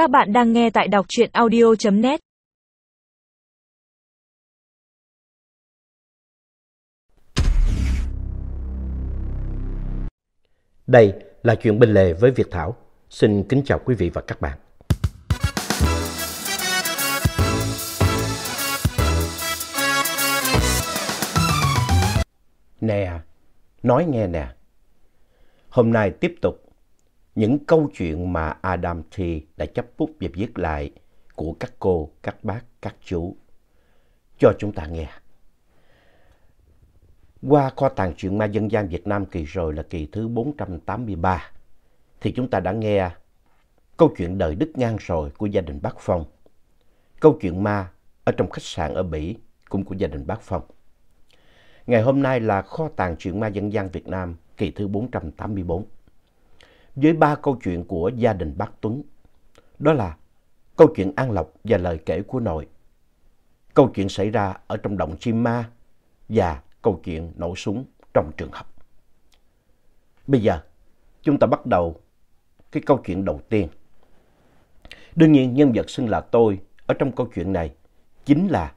Các bạn đang nghe tại đọc truyện audio.net Đây là chuyện bên lề với Việt Thảo. Xin kính chào quý vị và các bạn. Nè, nói nghe nè. Hôm nay tiếp tục những câu chuyện mà Adam T đã chấp bút và viết lại của các cô, các bác, các chú cho chúng ta nghe. Qua kho tàng truyện ma dân gian Việt Nam kỳ rồi là kỳ thứ 483 thì chúng ta đã nghe câu chuyện đời Đức Ngang rồi của gia đình Bác Phong. Câu chuyện ma ở trong khách sạn ở Bỉ cũng của gia đình Bác Phong. Ngày hôm nay là kho tàng truyện ma dân gian Việt Nam kỳ thứ 484 với ba câu chuyện của gia đình bác Tuấn. Đó là câu chuyện An Lộc và lời kể của nội, câu chuyện xảy ra ở trong động chim ma và câu chuyện nổ súng trong trường học. Bây giờ, chúng ta bắt đầu cái câu chuyện đầu tiên. Đương nhiên, nhân vật xưng là tôi ở trong câu chuyện này chính là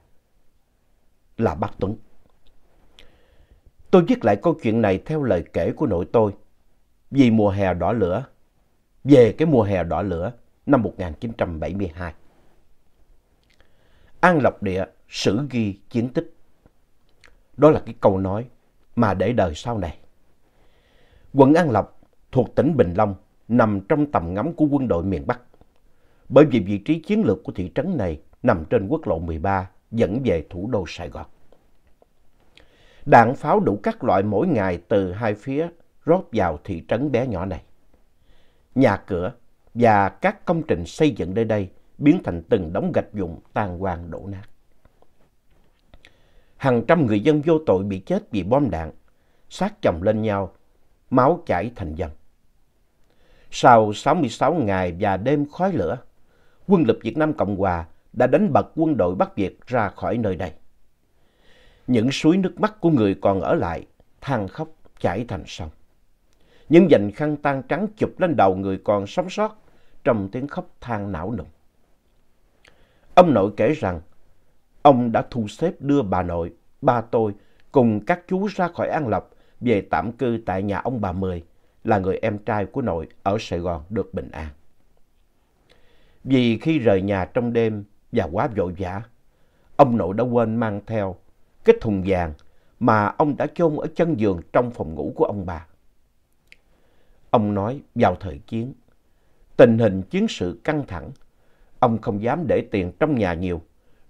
là bác Tuấn. Tôi viết lại câu chuyện này theo lời kể của nội tôi vì mùa hè đỏ lửa, về cái mùa hè đỏ lửa năm 1972. An Lộc Địa sử ghi chiến tích. Đó là cái câu nói mà để đời sau này. Quận An Lộc thuộc tỉnh Bình Long nằm trong tầm ngắm của quân đội miền Bắc. Bởi vì vị trí chiến lược của thị trấn này nằm trên quốc lộ 13 dẫn về thủ đô Sài Gòn. Đạn pháo đủ các loại mỗi ngày từ hai phía rót vào thị trấn bé nhỏ này. Nhà cửa và các công trình xây dựng nơi đây biến thành từng đống gạch vụn tan hoang đổ nát. Hàng trăm người dân vô tội bị chết vì bom đạn, sát chồng lên nhau, máu chảy thành dòng. Sau 66 ngày và đêm khói lửa, quân lực Việt Nam Cộng Hòa đã đánh bật quân đội Bắc Việt ra khỏi nơi đây. Những suối nước mắt của người còn ở lại, than khóc chảy thành sông những dành khăn tan trắng chụp lên đầu người còn sống sót trong tiếng khóc than não nùng. Ông nội kể rằng ông đã thu xếp đưa bà nội, ba tôi cùng các chú ra khỏi An lập về tạm cư tại nhà ông bà Mười là người em trai của nội ở Sài Gòn được bình an. Vì khi rời nhà trong đêm và quá vội vã, ông nội đã quên mang theo cái thùng vàng mà ông đã chôn ở chân giường trong phòng ngủ của ông bà. Ông nói vào thời chiến, tình hình chiến sự căng thẳng, ông không dám để tiền trong nhà nhiều,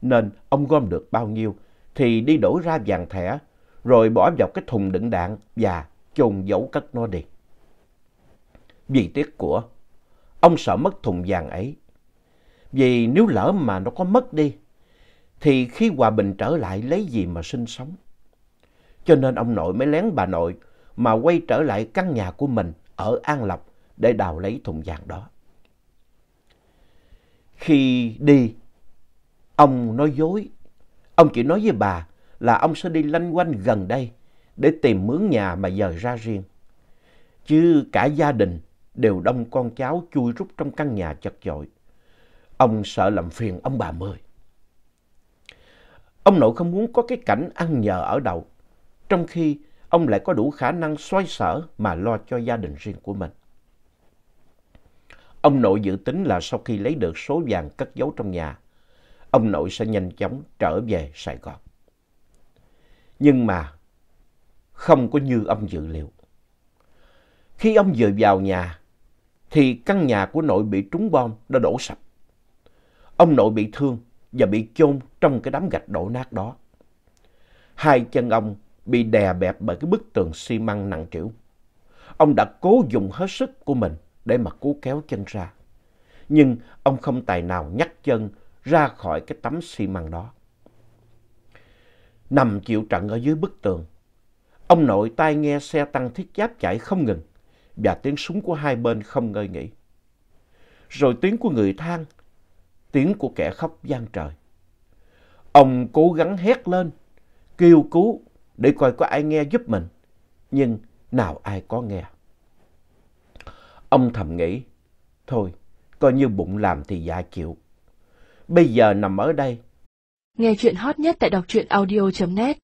nên ông gom được bao nhiêu thì đi đổ ra vàng thẻ, rồi bỏ vào cái thùng đựng đạn và chôn giấu cất nó đi. Vì tiếc của, ông sợ mất thùng vàng ấy. Vì nếu lỡ mà nó có mất đi, thì khi hòa bình trở lại lấy gì mà sinh sống. Cho nên ông nội mới lén bà nội mà quay trở lại căn nhà của mình ở An Lộc để đào lấy thùng vàng đó. Khi đi, ông nói dối. Ông chỉ nói với bà là ông sẽ đi lanh quanh gần đây để tìm mướn nhà mà dời ra riêng. Chứ cả gia đình đều đông con cháu chui rút trong căn nhà chật chội. Ông sợ làm phiền ông bà Mười. Ông nội không muốn có cái cảnh ăn nhờ ở đậu, trong khi ông lại có đủ khả năng xoay sở mà lo cho gia đình riêng của mình. Ông nội dự tính là sau khi lấy được số vàng cất giấu trong nhà, ông nội sẽ nhanh chóng trở về Sài Gòn. Nhưng mà không có như ông dự liệu. Khi ông vừa vào nhà, thì căn nhà của nội bị trúng bom, đã đổ sập. Ông nội bị thương và bị chôn trong cái đám gạch đổ nát đó. Hai chân ông bị đè bẹp bởi cái bức tường xi măng nặng trĩu. Ông đã cố dùng hết sức của mình để mà cố kéo chân ra. Nhưng ông không tài nào nhắc chân ra khỏi cái tấm xi măng đó. Nằm chịu trận ở dưới bức tường, ông nội tai nghe xe tăng thiết giáp chạy không ngừng và tiếng súng của hai bên không ngơi nghỉ. Rồi tiếng của người than, tiếng của kẻ khóc gian trời. Ông cố gắng hét lên, kêu cứu để coi có ai nghe giúp mình. Nhưng nào ai có nghe. Ông thầm nghĩ, thôi coi như bụng làm thì dạ chịu. Bây giờ nằm ở đây. Nghe chuyện hot nhất tại đọc truyện audio.net